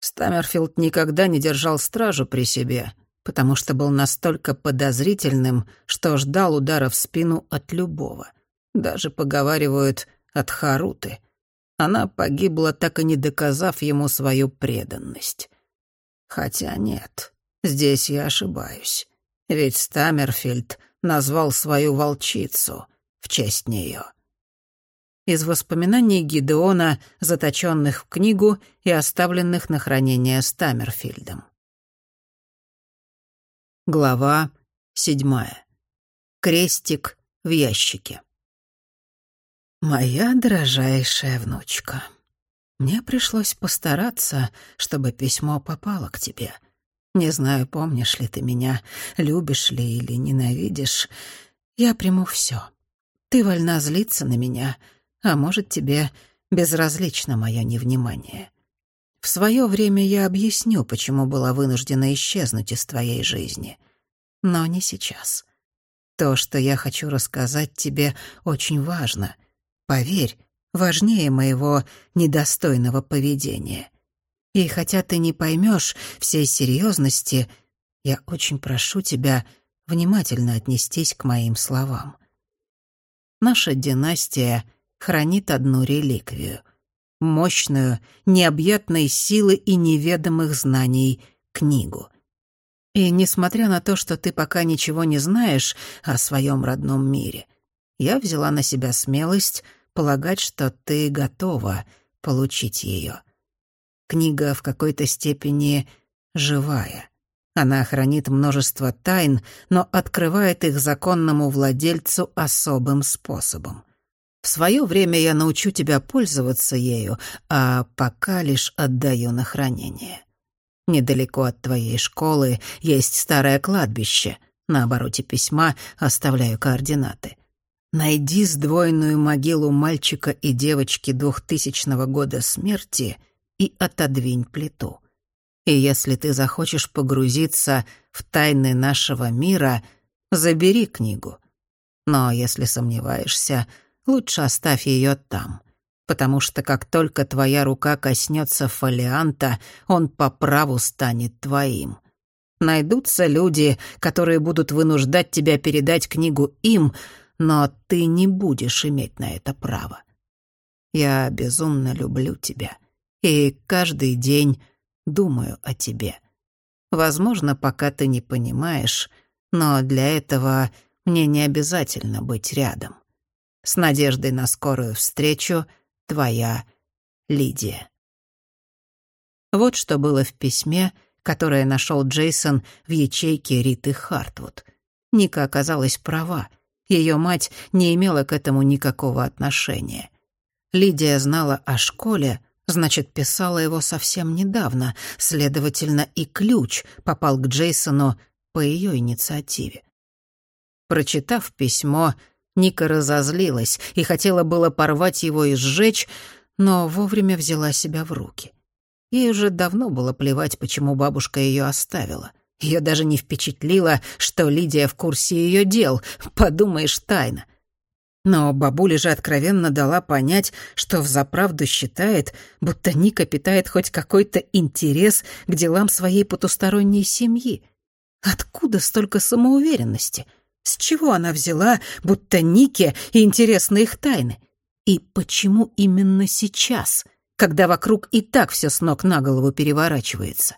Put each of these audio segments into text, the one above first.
Стамерфилд никогда не держал стражу при себе, потому что был настолько подозрительным, что ждал удара в спину от любого. Даже, поговаривают, от Харуты. Она погибла, так и не доказав ему свою преданность. Хотя нет, здесь я ошибаюсь. Ведь Стамерфильд назвал свою волчицу в честь нее. Из воспоминаний Гидеона, заточенных в книгу и оставленных на хранение Стамерфильдом. Глава седьмая. Крестик в ящике. «Моя дорожайшая внучка, мне пришлось постараться, чтобы письмо попало к тебе». Не знаю, помнишь ли ты меня, любишь ли или ненавидишь. Я приму все. Ты вольна злиться на меня, а может, тебе безразлично мое невнимание. В свое время я объясню, почему была вынуждена исчезнуть из твоей жизни. Но не сейчас. То, что я хочу рассказать тебе, очень важно. Поверь, важнее моего недостойного поведения. И хотя ты не поймешь всей серьезности, я очень прошу тебя внимательно отнестись к моим словам. Наша династия хранит одну реликвию — мощную, необъятной силы и неведомых знаний книгу. И несмотря на то, что ты пока ничего не знаешь о своем родном мире, я взяла на себя смелость полагать, что ты готова получить ее. Книга в какой-то степени живая. Она хранит множество тайн, но открывает их законному владельцу особым способом. В свое время я научу тебя пользоваться ею, а пока лишь отдаю на хранение. Недалеко от твоей школы есть старое кладбище. На обороте письма оставляю координаты. Найди сдвоенную могилу мальчика и девочки двухтысячного года смерти — и отодвинь плиту. И если ты захочешь погрузиться в тайны нашего мира, забери книгу. Но если сомневаешься, лучше оставь ее там, потому что как только твоя рука коснется фолианта, он по праву станет твоим. Найдутся люди, которые будут вынуждать тебя передать книгу им, но ты не будешь иметь на это права. Я безумно люблю тебя и каждый день думаю о тебе. Возможно, пока ты не понимаешь, но для этого мне не обязательно быть рядом. С надеждой на скорую встречу, твоя Лидия. Вот что было в письме, которое нашел Джейсон в ячейке Риты Хартвуд. Ника оказалась права. Ее мать не имела к этому никакого отношения. Лидия знала о школе, Значит, писала его совсем недавно, следовательно, и ключ попал к Джейсону по ее инициативе. Прочитав письмо, Ника разозлилась и хотела было порвать его и сжечь, но вовремя взяла себя в руки. Ей уже давно было плевать, почему бабушка ее оставила. Ее даже не впечатлило, что Лидия в курсе ее дел. Подумаешь, тайна. Но бабуля же откровенно дала понять, что взаправду считает, будто Ника питает хоть какой-то интерес к делам своей потусторонней семьи. Откуда столько самоуверенности? С чего она взяла, будто Нике интересны их тайны? И почему именно сейчас, когда вокруг и так все с ног на голову переворачивается?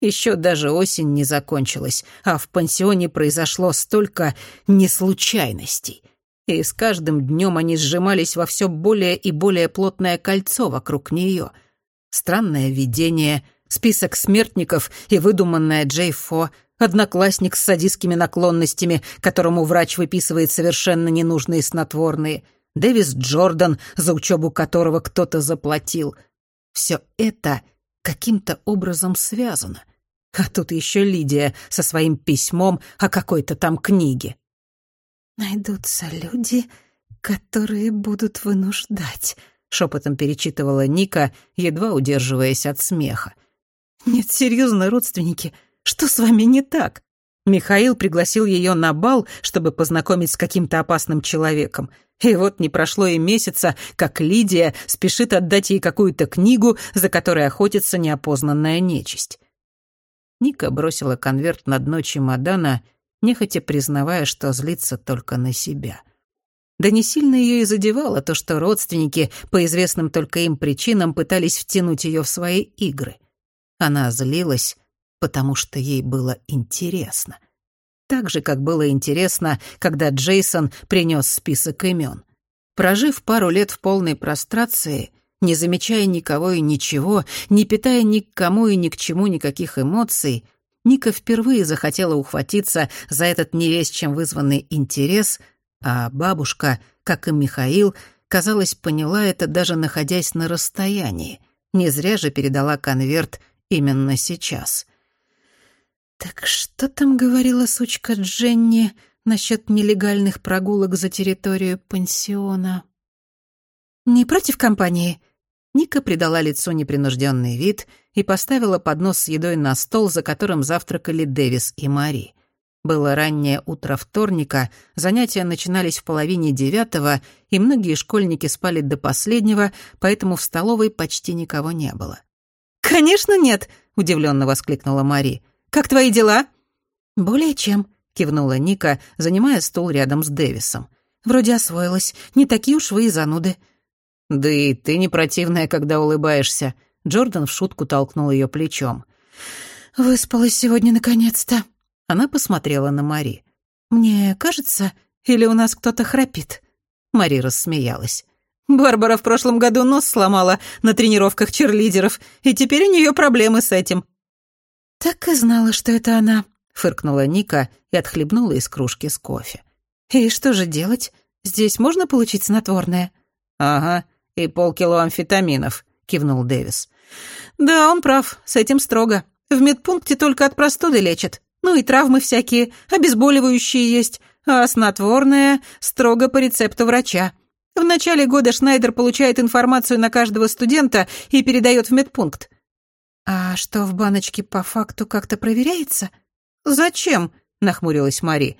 Еще даже осень не закончилась, а в пансионе произошло столько неслучайностей — и с каждым днем они сжимались во все более и более плотное кольцо вокруг нее. Странное видение, список смертников и выдуманная Джей Фо, одноклассник с садистскими наклонностями, которому врач выписывает совершенно ненужные снотворные, Дэвис Джордан, за учебу которого кто-то заплатил. Все это каким-то образом связано. А тут еще Лидия со своим письмом о какой-то там книге. «Найдутся люди, которые будут вынуждать», — шепотом перечитывала Ника, едва удерживаясь от смеха. «Нет, серьезно, родственники, что с вами не так?» Михаил пригласил ее на бал, чтобы познакомить с каким-то опасным человеком. И вот не прошло и месяца, как Лидия спешит отдать ей какую-то книгу, за которой охотится неопознанная нечисть. Ника бросила конверт на дно чемодана, нехотя признавая, что злится только на себя. Да не сильно ее и задевало то, что родственники, по известным только им причинам, пытались втянуть ее в свои игры. Она злилась, потому что ей было интересно. Так же, как было интересно, когда Джейсон принес список имен. Прожив пару лет в полной прострации, не замечая никого и ничего, не питая ни к кому и ни к чему никаких эмоций, Ника впервые захотела ухватиться за этот невесть чем вызванный интерес, а бабушка, как и Михаил, казалось, поняла это даже находясь на расстоянии. Не зря же передала конверт именно сейчас. «Так что там говорила сучка Дженни насчет нелегальных прогулок за территорию пансиона?» «Не против компании?» Ника придала лицу непринужденный вид и поставила поднос с едой на стол, за которым завтракали Дэвис и Мари. Было раннее утро вторника, занятия начинались в половине девятого, и многие школьники спали до последнего, поэтому в столовой почти никого не было. «Конечно нет!» — удивленно воскликнула Мари. Как твои дела?» «Более чем», — кивнула Ника, занимая стул рядом с Дэвисом. «Вроде освоилась. Не такие уж вы и зануды». «Да и ты не противная, когда улыбаешься». Джордан в шутку толкнул ее плечом. «Выспалась сегодня наконец-то». Она посмотрела на Мари. «Мне кажется, или у нас кто-то храпит?» Мари рассмеялась. «Барбара в прошлом году нос сломала на тренировках черлидеров, и теперь у нее проблемы с этим. «Так и знала, что это она», — фыркнула Ника и отхлебнула из кружки с кофе. «И что же делать? Здесь можно получить снотворное?» «Ага, и полкило амфетаминов», — кивнул Дэвис. «Да, он прав, с этим строго. В медпункте только от простуды лечат. Ну и травмы всякие, обезболивающие есть, а снотворное строго по рецепту врача. В начале года Шнайдер получает информацию на каждого студента и передает в медпункт. «А что в баночке по факту как-то проверяется?» «Зачем?» — нахмурилась Мари.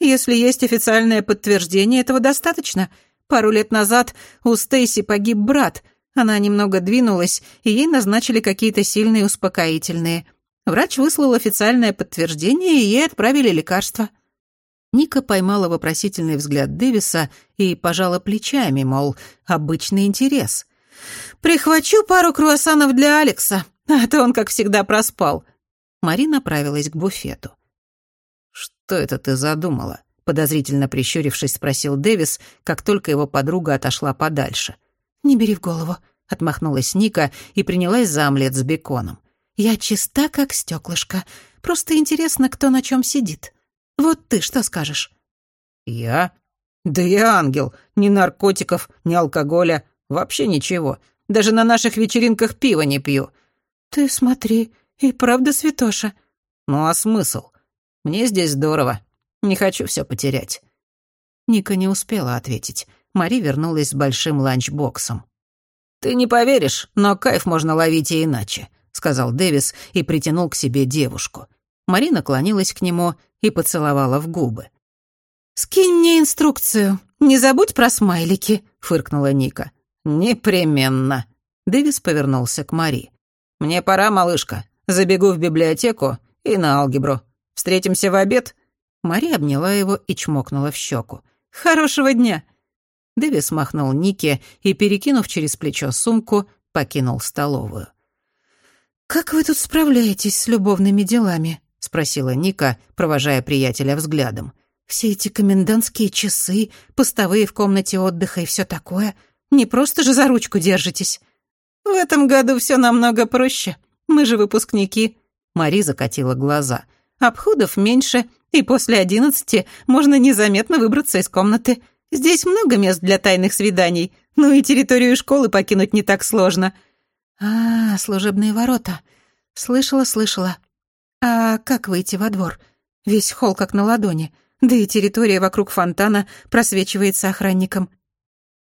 «Если есть официальное подтверждение, этого достаточно. Пару лет назад у Стейси погиб брат. Она немного двинулась, и ей назначили какие-то сильные успокоительные. Врач выслал официальное подтверждение, и ей отправили лекарства». Ника поймала вопросительный взгляд Дэвиса и пожала плечами, мол, обычный интерес. «Прихвачу пару круассанов для Алекса», а то он, как всегда, проспал. Мари направилась к буфету. «Что это ты задумала?» Подозрительно прищурившись, спросил Дэвис, как только его подруга отошла подальше. «Не бери в голову», — отмахнулась Ника и принялась за омлет с беконом. «Я чиста, как стеклышко. Просто интересно, кто на чем сидит. Вот ты что скажешь?» «Я? Да я ангел. Ни наркотиков, ни алкоголя. Вообще ничего. Даже на наших вечеринках пива не пью. «Ты смотри, и правда святоша». «Ну а смысл? Мне здесь здорово. Не хочу все потерять». Ника не успела ответить. Мари вернулась с большим ланчбоксом. «Ты не поверишь, но кайф можно ловить и иначе», — сказал Дэвис и притянул к себе девушку. Мари наклонилась к нему и поцеловала в губы. «Скинь мне инструкцию. Не забудь про смайлики», — фыркнула Ника. «Непременно». Дэвис повернулся к Мари. «Мне пора, малышка. Забегу в библиотеку и на алгебру. Встретимся в обед?» Мария обняла его и чмокнула в щеку. «Хорошего дня!» Дэвис махнул Нике и, перекинув через плечо сумку, покинул столовую. «Как вы тут справляетесь с любовными делами?» — спросила Ника, провожая приятеля взглядом. «Все эти комендантские часы, постовые в комнате отдыха и все такое. Не просто же за ручку держитесь». «В этом году все намного проще. Мы же выпускники». Мари закатила глаза. «Обходов меньше, и после одиннадцати можно незаметно выбраться из комнаты. Здесь много мест для тайных свиданий, ну и территорию школы покинуть не так сложно». «А, служебные ворота. Слышала, слышала. А как выйти во двор? Весь холл как на ладони, да и территория вокруг фонтана просвечивается охранником.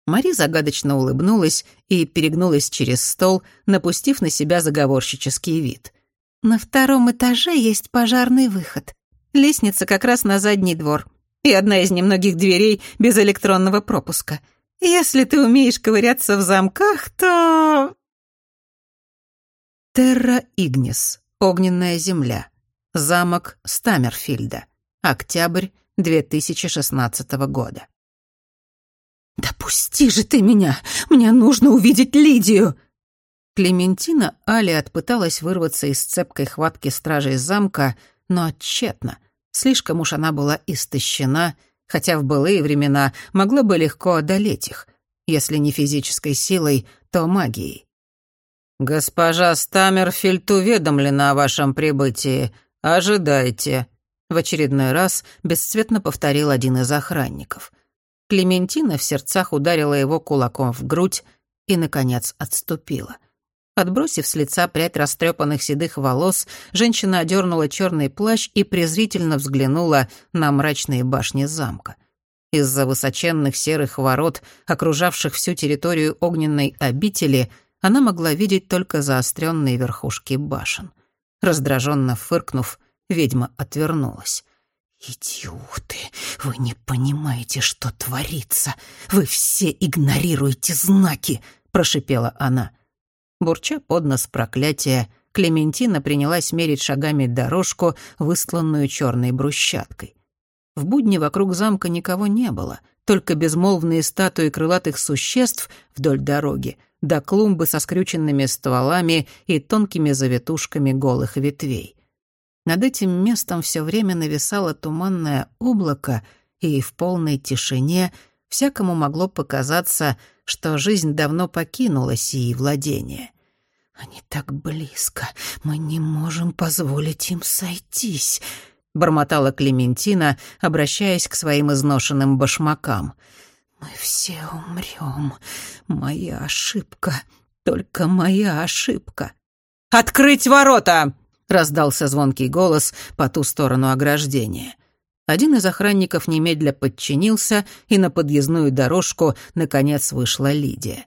Мари загадочно улыбнулась и перегнулась через стол, напустив на себя заговорщический вид. «На втором этаже есть пожарный выход. Лестница как раз на задний двор. И одна из немногих дверей без электронного пропуска. Если ты умеешь ковыряться в замках, то...» Терра Игнис. Огненная земля. Замок Стаммерфильда. Октябрь 2016 года. «Допусти же ты меня! Мне нужно увидеть Лидию!» Клементина Алиат пыталась вырваться из цепкой хватки стражей замка, но тщетно. Слишком уж она была истощена, хотя в былые времена могла бы легко одолеть их, если не физической силой, то магией. «Госпожа Стаммерфильд уведомлена о вашем прибытии. Ожидайте», — в очередной раз бесцветно повторил один из охранников. Клементина в сердцах ударила его кулаком в грудь и, наконец, отступила. Отбросив с лица прядь растрепанных седых волос, женщина одернула черный плащ и презрительно взглянула на мрачные башни замка. Из-за высоченных серых ворот, окружавших всю территорию огненной обители, она могла видеть только заостренные верхушки башен. Раздраженно фыркнув, ведьма отвернулась. «Идиоты! Вы не понимаете, что творится! Вы все игнорируете знаки!» — прошипела она. — Бурча под нос проклятия, Клементина принялась мерить шагами дорожку, выстланную черной брусчаткой. В будни вокруг замка никого не было, только безмолвные статуи крылатых существ вдоль дороги, да клумбы со скрюченными стволами и тонкими завитушками голых ветвей. Над этим местом все время нависало туманное облако, и в полной тишине всякому могло показаться, что жизнь давно покинула сии владения. «Они так близко, мы не можем позволить им сойтись», — бормотала Клементина, обращаясь к своим изношенным башмакам. «Мы все умрем. Моя ошибка, только моя ошибка». «Открыть ворота!» — раздался звонкий голос по ту сторону ограждения. Один из охранников немедля подчинился, и на подъездную дорожку, наконец, вышла Лидия.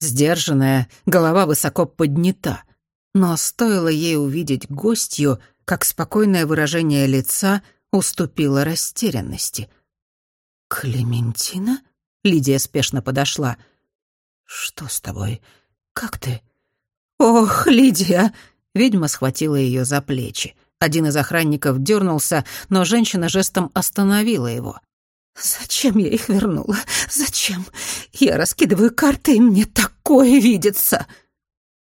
Сдержанная, голова высоко поднята. Но стоило ей увидеть гостью, как спокойное выражение лица уступило растерянности. «Клементина?» — Лидия спешно подошла. «Что с тобой? Как ты?» «Ох, Лидия!» — ведьма схватила ее за плечи. Один из охранников дернулся, но женщина жестом остановила его. «Зачем я их вернула? Зачем? Я раскидываю карты, и мне такое видится!»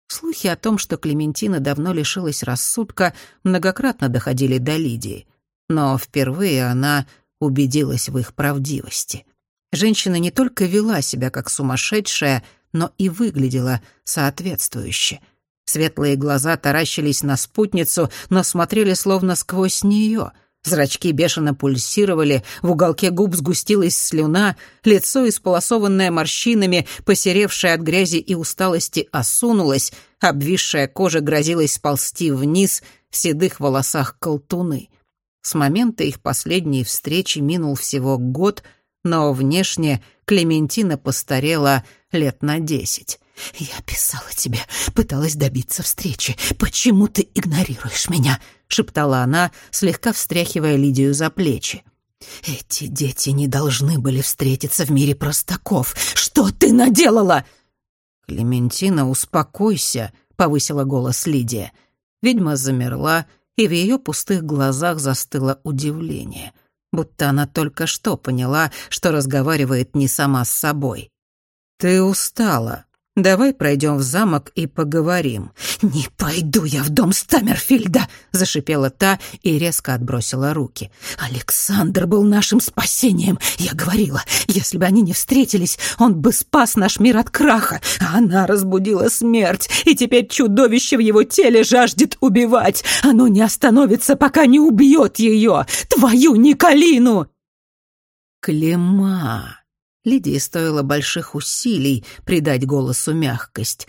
Слухи о том, что Клементина давно лишилась рассудка, многократно доходили до Лидии. Но впервые она убедилась в их правдивости. Женщина не только вела себя как сумасшедшая, но и выглядела соответствующе — Светлые глаза таращились на спутницу, но смотрели словно сквозь нее. Зрачки бешено пульсировали, в уголке губ сгустилась слюна, лицо, исполосованное морщинами, посеревшее от грязи и усталости, осунулось, обвисшая кожа грозилась сползти вниз, в седых волосах колтуны. С момента их последней встречи минул всего год, но внешне Клементина постарела лет на десять. «Я писала тебе, пыталась добиться встречи. Почему ты игнорируешь меня?» — шептала она, слегка встряхивая Лидию за плечи. «Эти дети не должны были встретиться в мире простаков. Что ты наделала?» «Клементина, успокойся», — повысила голос Лидия. Ведьма замерла, и в ее пустых глазах застыло удивление, будто она только что поняла, что разговаривает не сама с собой. «Ты устала», Давай пройдем в замок и поговорим». «Не пойду я в дом Стаммерфильда!» — зашипела та и резко отбросила руки. «Александр был нашим спасением. Я говорила, если бы они не встретились, он бы спас наш мир от краха. А она разбудила смерть, и теперь чудовище в его теле жаждет убивать. Оно не остановится, пока не убьет ее, твою Николину!» «Клема!» Лидии стоило больших усилий придать голосу мягкость.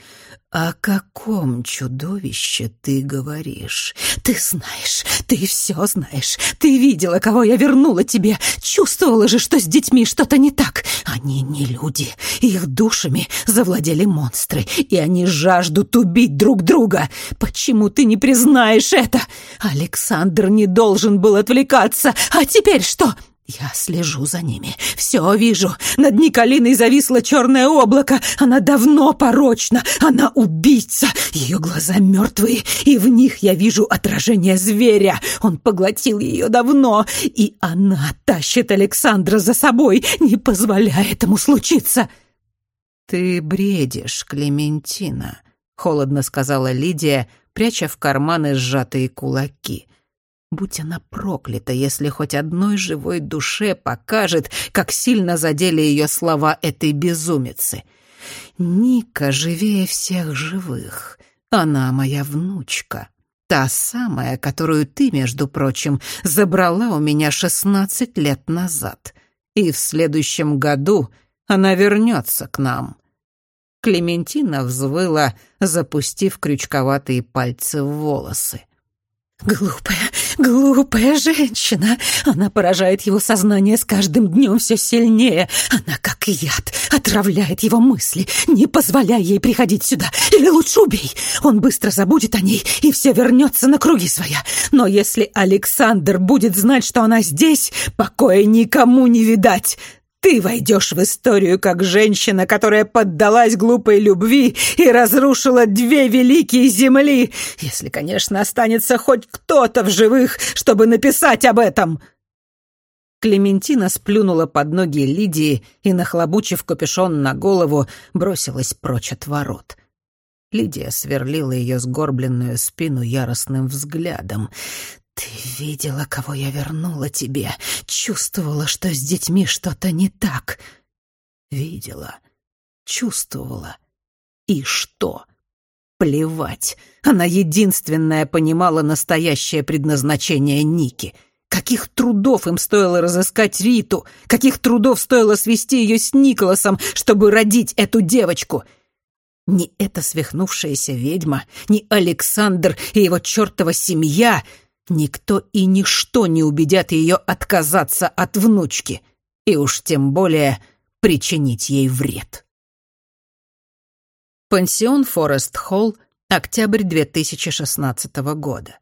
«О каком чудовище ты говоришь? Ты знаешь, ты все знаешь. Ты видела, кого я вернула тебе. Чувствовала же, что с детьми что-то не так. Они не люди. Их душами завладели монстры, и они жаждут убить друг друга. Почему ты не признаешь это? Александр не должен был отвлекаться. А теперь что?» Я слежу за ними, все вижу. Над Николиной зависло черное облако. Она давно порочна, она убийца. Ее глаза мертвые, и в них я вижу отражение зверя. Он поглотил ее давно, и она тащит Александра за собой, не позволяя этому случиться. «Ты бредишь, Клементина», — холодно сказала Лидия, пряча в карманы сжатые кулаки. Будь она проклята, если хоть одной живой душе покажет, как сильно задели ее слова этой безумицы. Ника живее всех живых. Она моя внучка. Та самая, которую ты, между прочим, забрала у меня шестнадцать лет назад. И в следующем году она вернется к нам. Клементина взвыла, запустив крючковатые пальцы в волосы. Глупая, глупая женщина. Она поражает его сознание с каждым днем все сильнее. Она, как яд, отравляет его мысли. Не позволяй ей приходить сюда. Или лучше убей. Он быстро забудет о ней, и все вернется на круги своя. Но если Александр будет знать, что она здесь, покоя никому не видать. Ты войдешь в историю как женщина, которая поддалась глупой любви и разрушила две великие земли, если, конечно, останется хоть кто-то в живых, чтобы написать об этом». Клементина сплюнула под ноги Лидии и, нахлобучив капюшон на голову, бросилась прочь от ворот. Лидия сверлила ее сгорбленную спину яростным взглядом. «Ты видела, кого я вернула тебе? Чувствовала, что с детьми что-то не так?» «Видела, чувствовала. И что?» «Плевать. Она единственная понимала настоящее предназначение Ники». Каких трудов им стоило разыскать Риту? Каких трудов стоило свести ее с Николасом, чтобы родить эту девочку? Ни эта свихнувшаяся ведьма, ни Александр и его чертова семья Никто и ничто не убедят ее отказаться от внучки, и уж тем более причинить ей вред. Пансион Форест Холл, октябрь 2016 года.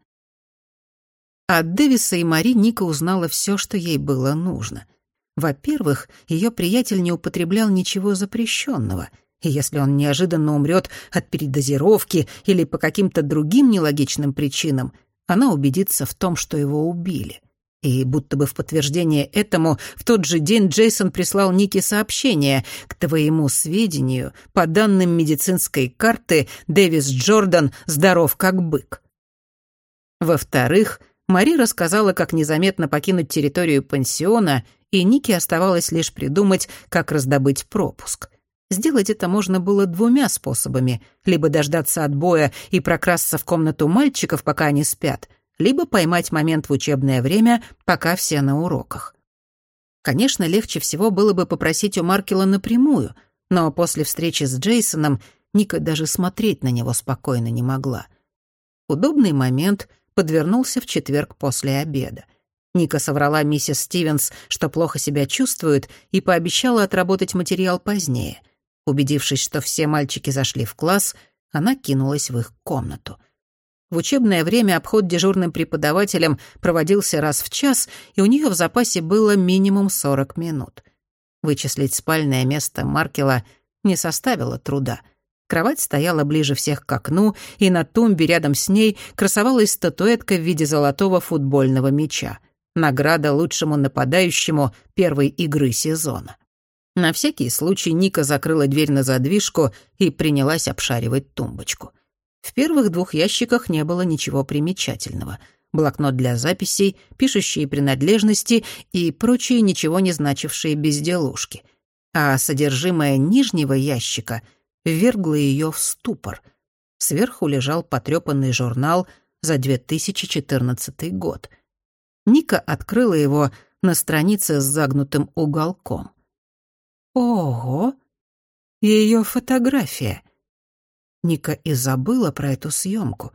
От Дэвиса и Мари Ника узнала все, что ей было нужно. Во-первых, ее приятель не употреблял ничего запрещенного, и если он неожиданно умрет от передозировки или по каким-то другим нелогичным причинам — она убедится в том, что его убили. И будто бы в подтверждение этому в тот же день Джейсон прислал Нике сообщение. К твоему сведению, по данным медицинской карты, Дэвис Джордан здоров как бык. Во-вторых, Мари рассказала, как незаметно покинуть территорию пансиона, и Нике оставалось лишь придумать, как раздобыть пропуск. Сделать это можно было двумя способами. Либо дождаться отбоя и прокрасться в комнату мальчиков, пока они спят, либо поймать момент в учебное время, пока все на уроках. Конечно, легче всего было бы попросить у Маркела напрямую, но после встречи с Джейсоном Ника даже смотреть на него спокойно не могла. Удобный момент подвернулся в четверг после обеда. Ника соврала миссис Стивенс, что плохо себя чувствует, и пообещала отработать материал позднее. Убедившись, что все мальчики зашли в класс, она кинулась в их комнату. В учебное время обход дежурным преподавателем проводился раз в час, и у нее в запасе было минимум 40 минут. Вычислить спальное место Маркела не составило труда. Кровать стояла ближе всех к окну, и на тумбе рядом с ней красовалась статуэтка в виде золотого футбольного мяча. Награда лучшему нападающему первой игры сезона. На всякий случай Ника закрыла дверь на задвижку и принялась обшаривать тумбочку. В первых двух ящиках не было ничего примечательного. Блокнот для записей, пишущие принадлежности и прочие ничего не значившие безделушки. А содержимое нижнего ящика ввергло ее в ступор. Сверху лежал потрепанный журнал за 2014 год. Ника открыла его на странице с загнутым уголком. Ого! Ее фотография. Ника и забыла про эту съемку.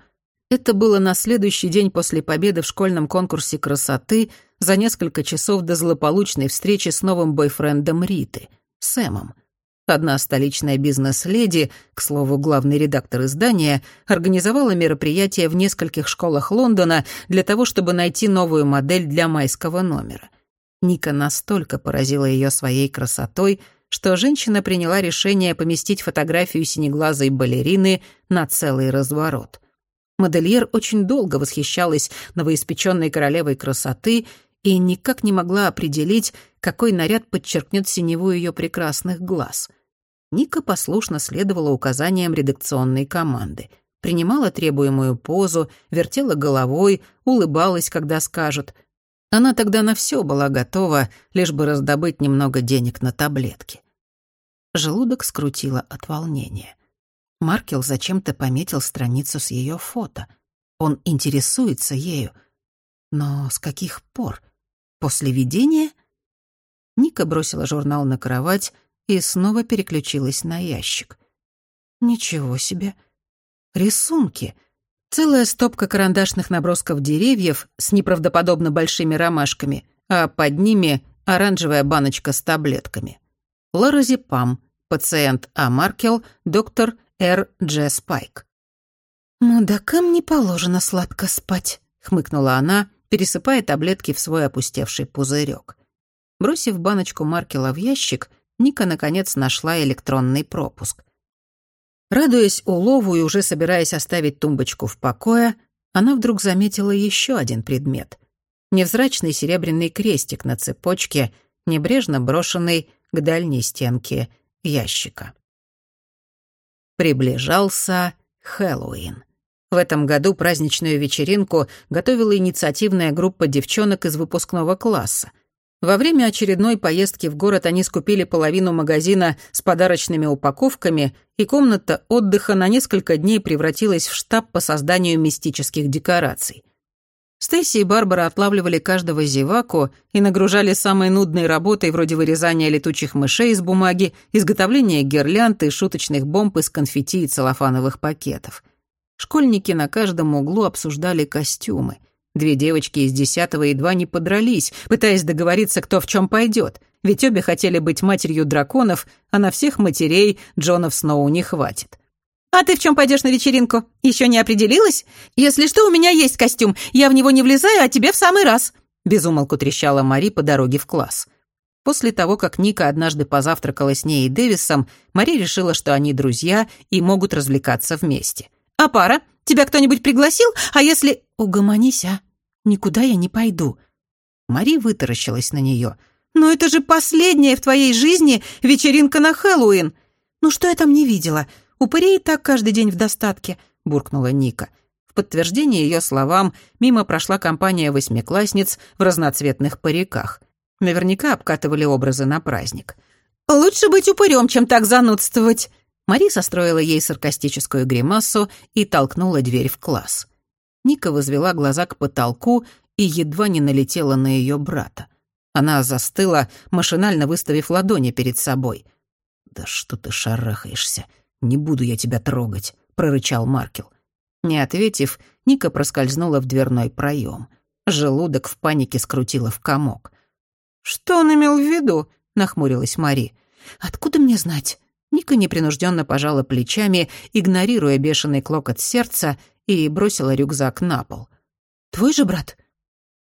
Это было на следующий день после победы в школьном конкурсе красоты за несколько часов до злополучной встречи с новым бойфрендом Риты, Сэмом. Одна столичная бизнес-леди, к слову, главный редактор издания, организовала мероприятие в нескольких школах Лондона для того, чтобы найти новую модель для майского номера. Ника настолько поразила ее своей красотой, что женщина приняла решение поместить фотографию синеглазой балерины на целый разворот. Модельер очень долго восхищалась новоиспеченной королевой красоты и никак не могла определить, какой наряд подчеркнет синеву ее прекрасных глаз. Ника послушно следовала указаниям редакционной команды. Принимала требуемую позу, вертела головой, улыбалась, когда скажут. Она тогда на все была готова, лишь бы раздобыть немного денег на таблетки. Желудок скрутило от волнения. Маркел зачем-то пометил страницу с ее фото. Он интересуется ею. Но с каких пор? После видения? Ника бросила журнал на кровать и снова переключилась на ящик. Ничего себе. Рисунки. Целая стопка карандашных набросков деревьев с неправдоподобно большими ромашками, а под ними оранжевая баночка с таблетками лоразепам, пациент А. Маркел, доктор Р. Дж. Спайк. «Мудакам не положено сладко спать», — хмыкнула она, пересыпая таблетки в свой опустевший пузырек. Бросив баночку Маркела в ящик, Ника, наконец, нашла электронный пропуск. Радуясь улову и уже собираясь оставить тумбочку в покое, она вдруг заметила еще один предмет. Невзрачный серебряный крестик на цепочке, небрежно брошенный к дальней стенке ящика. Приближался Хэллоуин. В этом году праздничную вечеринку готовила инициативная группа девчонок из выпускного класса. Во время очередной поездки в город они скупили половину магазина с подарочными упаковками, и комната отдыха на несколько дней превратилась в штаб по созданию мистических декораций. Стейси и Барбара отлавливали каждого зеваку и нагружали самой нудной работой вроде вырезания летучих мышей из бумаги, изготовления гирлянд и шуточных бомб из конфетти и целлофановых пакетов. Школьники на каждом углу обсуждали костюмы. Две девочки из десятого едва не подрались, пытаясь договориться, кто в чем пойдет, ведь обе хотели быть матерью драконов, а на всех матерей Джонов Сноу не хватит. «А ты в чем пойдешь на вечеринку? Еще не определилась? Если что, у меня есть костюм. Я в него не влезаю, а тебе в самый раз». Безумолку трещала Мари по дороге в класс. После того, как Ника однажды позавтракала с ней и Дэвисом, Мари решила, что они друзья и могут развлекаться вместе. «А пара? Тебя кто-нибудь пригласил? А если...» «Угомонись, а? Никуда я не пойду». Мари вытаращилась на нее. «Но это же последняя в твоей жизни вечеринка на Хэллоуин!» «Ну что я там не видела? «Упырей так каждый день в достатке», — буркнула Ника. В подтверждение ее словам мимо прошла компания восьмиклассниц в разноцветных париках. Наверняка обкатывали образы на праздник. «Лучше быть упырем, чем так занудствовать!» Мари состроила ей саркастическую гримасу и толкнула дверь в класс. Ника возвела глаза к потолку и едва не налетела на ее брата. Она застыла, машинально выставив ладони перед собой. «Да что ты шарахаешься? «Не буду я тебя трогать», — прорычал Маркел. Не ответив, Ника проскользнула в дверной проем. Желудок в панике скрутила в комок. «Что он имел в виду?» — нахмурилась Мари. «Откуда мне знать?» Ника непринужденно пожала плечами, игнорируя бешеный клокот сердца, и бросила рюкзак на пол. «Твой же брат?»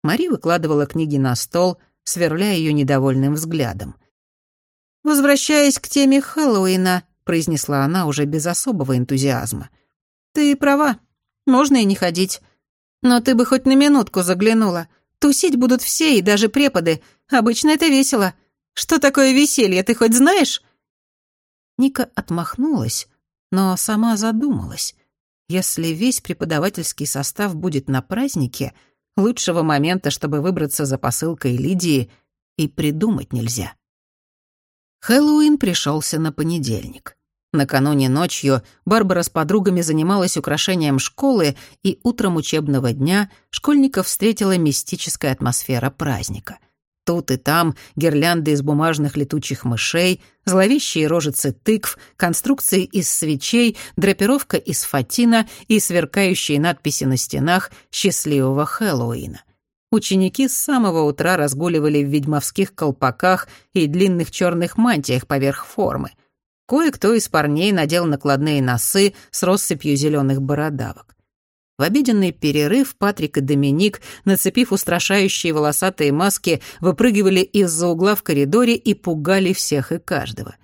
Мари выкладывала книги на стол, сверляя ее недовольным взглядом. «Возвращаясь к теме Хэллоуина», — произнесла она уже без особого энтузиазма. «Ты права, можно и не ходить. Но ты бы хоть на минутку заглянула. Тусить будут все и даже преподы. Обычно это весело. Что такое веселье, ты хоть знаешь?» Ника отмахнулась, но сама задумалась. Если весь преподавательский состав будет на празднике, лучшего момента, чтобы выбраться за посылкой Лидии, и придумать нельзя. Хэллоуин пришелся на понедельник. Накануне ночью Барбара с подругами занималась украшением школы, и утром учебного дня школьников встретила мистическая атмосфера праздника. Тут и там гирлянды из бумажных летучих мышей, зловещие рожицы тыкв, конструкции из свечей, драпировка из фатина и сверкающие надписи на стенах «Счастливого Хэллоуина». Ученики с самого утра разгуливали в ведьмовских колпаках и длинных черных мантиях поверх формы. Кое-кто из парней надел накладные носы с россыпью зеленых бородавок. В обеденный перерыв Патрик и Доминик, нацепив устрашающие волосатые маски, выпрыгивали из-за угла в коридоре и пугали всех и каждого.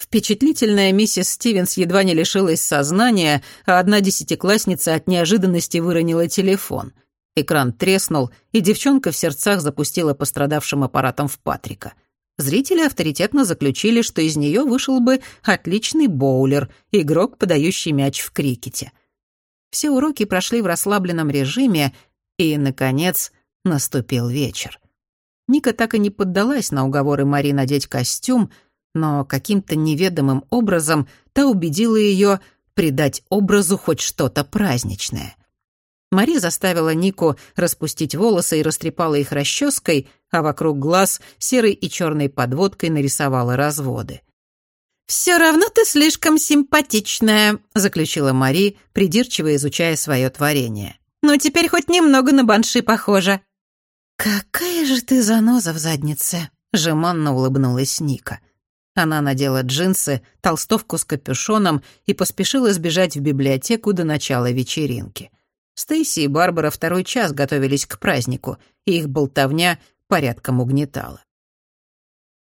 Впечатлительная миссис Стивенс едва не лишилась сознания, а одна десятиклассница от неожиданности выронила телефон. Экран треснул, и девчонка в сердцах запустила пострадавшим аппаратом в Патрика. Зрители авторитетно заключили, что из нее вышел бы отличный боулер, игрок, подающий мяч в крикете — все уроки прошли в расслабленном режиме, и, наконец, наступил вечер. Ника так и не поддалась на уговоры Мари надеть костюм, но каким-то неведомым образом та убедила ее придать образу хоть что-то праздничное. Мари заставила Нику распустить волосы и растрепала их расческой, а вокруг глаз серой и черной подводкой нарисовала разводы. «Все равно ты слишком симпатичная», — заключила Мари, придирчиво изучая свое творение. «Но теперь хоть немного на банши похожа». «Какая же ты заноза в заднице», — жеманно улыбнулась Ника. Она надела джинсы, толстовку с капюшоном и поспешила сбежать в библиотеку до начала вечеринки. Стейси и Барбара второй час готовились к празднику, и их болтовня порядком угнетала.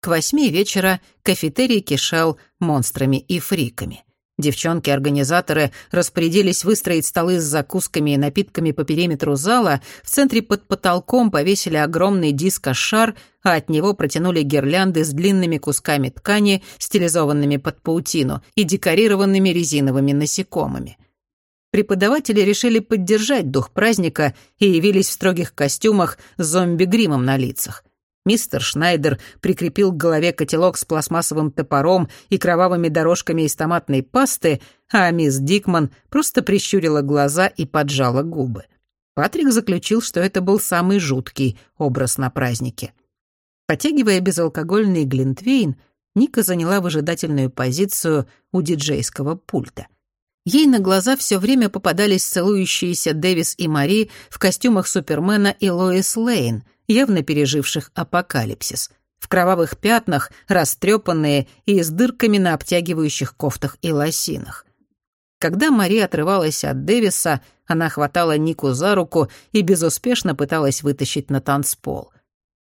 К восьми вечера кафетерий кишел монстрами и фриками. Девчонки-организаторы распорядились выстроить столы с закусками и напитками по периметру зала, в центре под потолком повесили огромный диско-шар, а от него протянули гирлянды с длинными кусками ткани, стилизованными под паутину и декорированными резиновыми насекомыми. Преподаватели решили поддержать дух праздника и явились в строгих костюмах с зомби-гримом на лицах. Мистер Шнайдер прикрепил к голове котелок с пластмассовым топором и кровавыми дорожками из томатной пасты, а мисс Дикман просто прищурила глаза и поджала губы. Патрик заключил, что это был самый жуткий образ на празднике. Потягивая безалкогольный глинтвейн, Ника заняла выжидательную позицию у диджейского пульта. Ей на глаза все время попадались целующиеся Дэвис и Мари в костюмах Супермена и Лоис Лейн — явно переживших апокалипсис, в кровавых пятнах, растрепанные и с дырками на обтягивающих кофтах и лосинах. Когда Мария отрывалась от Дэвиса, она хватала Нику за руку и безуспешно пыталась вытащить на танцпол.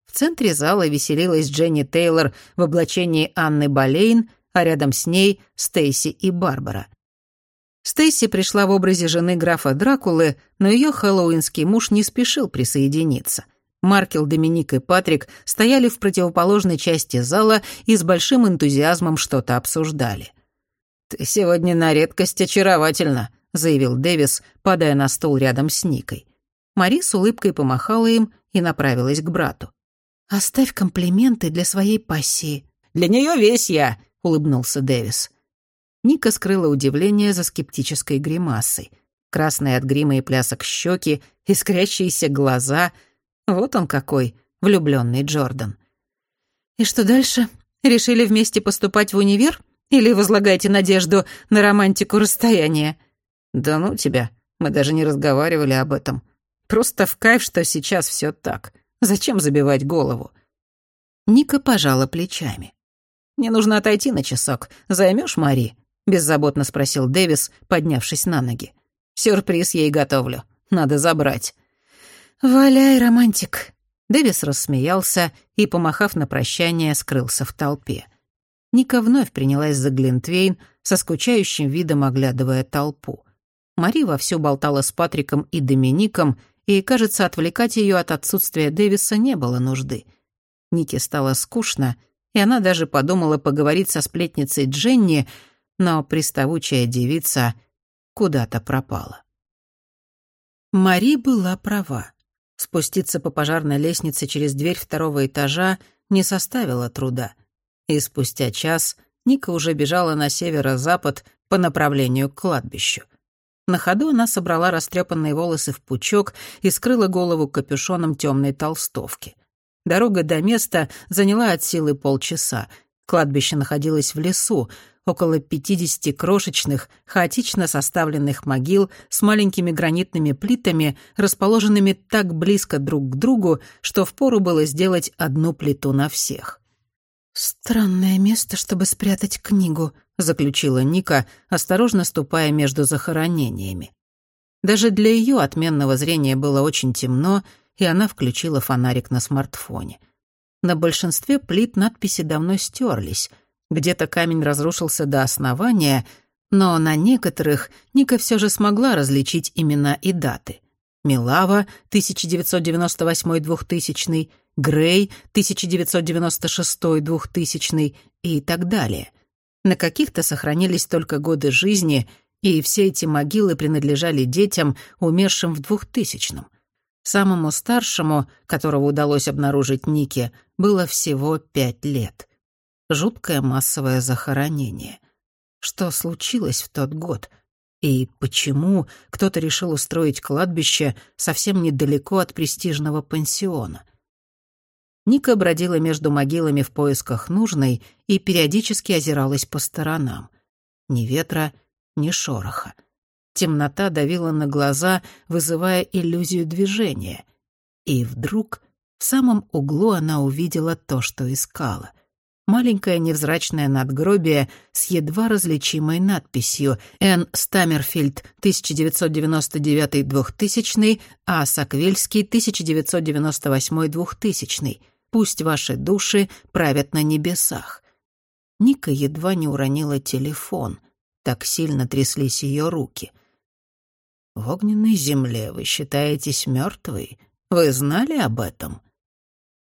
В центре зала веселилась Дженни Тейлор в облачении Анны Болейн, а рядом с ней Стейси и Барбара. Стейси пришла в образе жены графа Дракулы, но ее хэллоуинский муж не спешил присоединиться — Маркел, Доминик и Патрик стояли в противоположной части зала и с большим энтузиазмом что-то обсуждали. «Ты сегодня на редкость очаровательна», — заявил Дэвис, падая на стол рядом с Никой. Мари с улыбкой помахала им и направилась к брату. «Оставь комплименты для своей пассии». «Для нее весь я», — улыбнулся Дэвис. Ника скрыла удивление за скептической гримасой. Красные от грима и плясок щеки, искрящиеся глаза — вот он какой, влюбленный Джордан. И что дальше? Решили вместе поступать в универ? Или возлагаете надежду на романтику расстояния? Да ну тебя, мы даже не разговаривали об этом. Просто в кайф, что сейчас все так. Зачем забивать голову? Ника пожала плечами. «Мне нужно отойти на часок. Займешь Мари?» — беззаботно спросил Дэвис, поднявшись на ноги. «Сюрприз ей готовлю. Надо забрать». «Валяй, романтик!» Дэвис рассмеялся и, помахав на прощание, скрылся в толпе. Ника вновь принялась за Глинтвейн, со скучающим видом оглядывая толпу. Мари вовсю болтала с Патриком и Домиником, и, кажется, отвлекать ее от отсутствия Дэвиса не было нужды. Нике стало скучно, и она даже подумала поговорить со сплетницей Дженни, но приставучая девица куда-то пропала. Мари была права. Спуститься по пожарной лестнице через дверь второго этажа не составило труда. И спустя час Ника уже бежала на северо-запад по направлению к кладбищу. На ходу она собрала растрепанные волосы в пучок и скрыла голову капюшоном темной толстовки. Дорога до места заняла от силы полчаса. Кладбище находилось в лесу, около 50 крошечных, хаотично составленных могил с маленькими гранитными плитами, расположенными так близко друг к другу, что впору было сделать одну плиту на всех. «Странное место, чтобы спрятать книгу», — заключила Ника, осторожно ступая между захоронениями. Даже для ее отменного зрения было очень темно, и она включила фонарик на смартфоне. На большинстве плит надписи давно стерлись. Где-то камень разрушился до основания, но на некоторых Ника все же смогла различить имена и даты. Милава, 1998-2000, Грей, 1996-2000 и так далее. На каких-то сохранились только годы жизни, и все эти могилы принадлежали детям, умершим в 2000-м. Самому старшему, которого удалось обнаружить Нике, было всего пять лет. Жуткое массовое захоронение. Что случилось в тот год? И почему кто-то решил устроить кладбище совсем недалеко от престижного пансиона? Ника бродила между могилами в поисках нужной и периодически озиралась по сторонам. Ни ветра, ни шороха. Темнота давила на глаза, вызывая иллюзию движения. И вдруг в самом углу она увидела то, что искала. Маленькое невзрачное надгробие с едва различимой надписью «Н. Стаммерфильд, 1999-2000, А. Саквельский, 1998-2000. Пусть ваши души правят на небесах». Ника едва не уронила телефон. Так сильно тряслись ее руки. «В огненной земле вы считаетесь мертвой? Вы знали об этом?»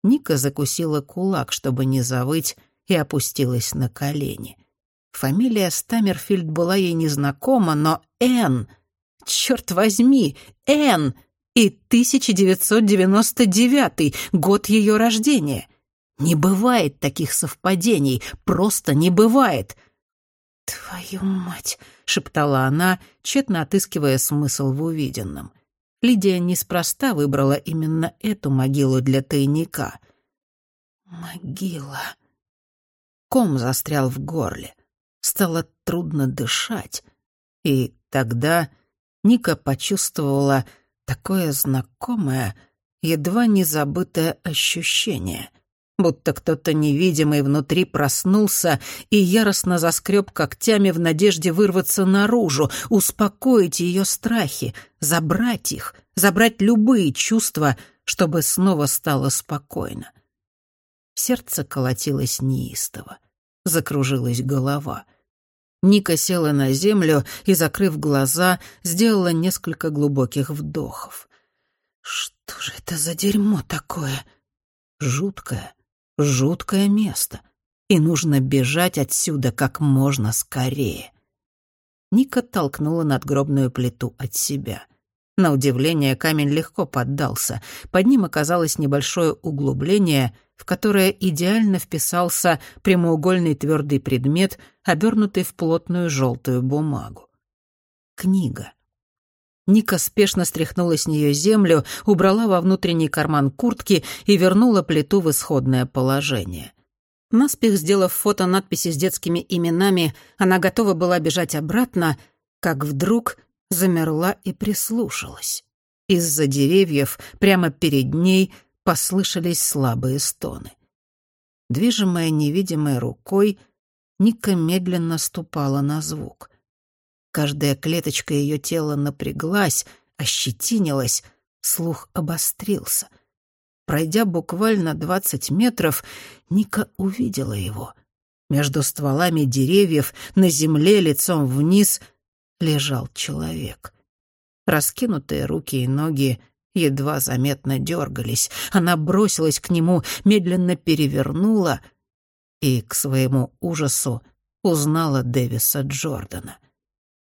Ника закусила кулак, чтобы не завыть, и опустилась на колени. Фамилия Стаммерфильд была ей незнакома, но Н... Черт возьми, Н... И 1999 год ее рождения. Не бывает таких совпадений, просто не бывает. «Твою мать!» — шептала она, тщетно отыскивая смысл в увиденном. Лидия неспроста выбрала именно эту могилу для тайника. «Могила...» Ком застрял в горле. Стало трудно дышать. И тогда Ника почувствовала такое знакомое, едва не забытое ощущение — будто кто-то невидимый внутри проснулся и яростно заскреб когтями в надежде вырваться наружу, успокоить ее страхи, забрать их, забрать любые чувства, чтобы снова стало спокойно. Сердце колотилось неистово, закружилась голова. Ника села на землю и, закрыв глаза, сделала несколько глубоких вдохов. Что же это за дерьмо такое? Жуткое, жуткое место, и нужно бежать отсюда как можно скорее. Ника толкнула надгробную плиту от себя. На удивление камень легко поддался. Под ним оказалось небольшое углубление, в которое идеально вписался прямоугольный твердый предмет, обернутый в плотную желтую бумагу. Книга. Ника спешно стряхнула с нее землю, убрала во внутренний карман куртки и вернула плиту в исходное положение. Наспех сделав фото надписи с детскими именами, она готова была бежать обратно, как вдруг замерла и прислушалась. Из-за деревьев прямо перед ней послышались слабые стоны. Движимая невидимой рукой, Ника медленно ступала на звук — Каждая клеточка ее тела напряглась, ощетинилась, слух обострился. Пройдя буквально двадцать метров, Ника увидела его. Между стволами деревьев на земле лицом вниз лежал человек. Раскинутые руки и ноги едва заметно дергались. Она бросилась к нему, медленно перевернула и, к своему ужасу, узнала Дэвиса Джордана.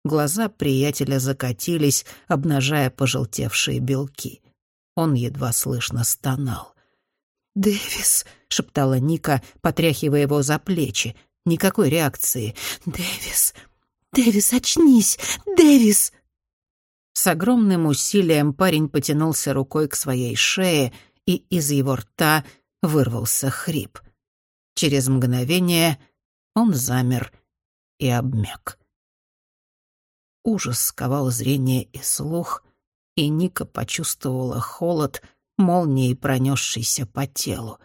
Глаза приятеля закатились, обнажая пожелтевшие белки. Он едва слышно стонал. «Дэвис», — шептала Ника, потряхивая его за плечи. Никакой реакции. «Дэвис, Дэвис, очнись! Дэвис!» С огромным усилием парень потянулся рукой к своей шее, и из его рта вырвался хрип. Через мгновение он замер и обмяк. Ужас сковал зрение и слух, и Ника почувствовала холод, молнией пронесшийся по телу.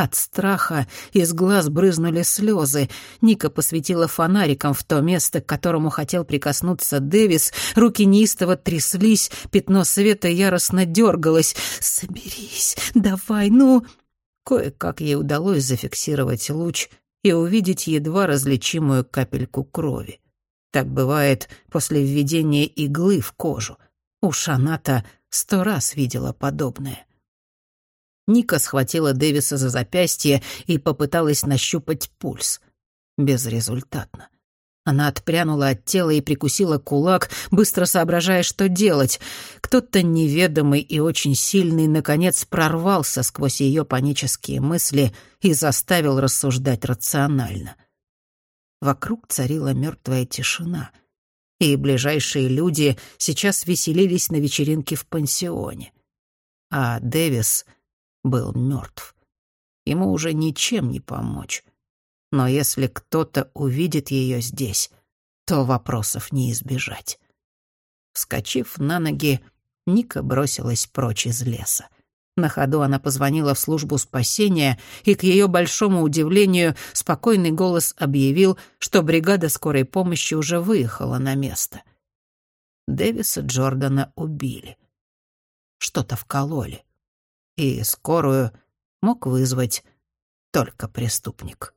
От страха из глаз брызнули слезы. Ника посветила фонариком в то место, к которому хотел прикоснуться Дэвис. Руки неистово тряслись, пятно света яростно дергалось. «Соберись, давай, ну...» Кое-как ей удалось зафиксировать луч и увидеть едва различимую капельку крови. Так бывает после введения иглы в кожу. У Шаната сто раз видела подобное. Ника схватила Дэвиса за запястье и попыталась нащупать пульс. Безрезультатно. Она отпрянула от тела и прикусила кулак, быстро соображая, что делать. Кто-то неведомый и очень сильный, наконец, прорвался сквозь ее панические мысли и заставил рассуждать рационально. Вокруг царила мертвая тишина, и ближайшие люди сейчас веселились на вечеринке в пансионе. А Дэвис был мертв. Ему уже ничем не помочь. Но если кто-то увидит ее здесь, то вопросов не избежать. Вскочив на ноги, Ника бросилась прочь из леса. На ходу она позвонила в службу спасения, и, к ее большому удивлению, спокойный голос объявил, что бригада скорой помощи уже выехала на место. Дэвиса Джордана убили. Что-то вкололи. И скорую мог вызвать только преступник.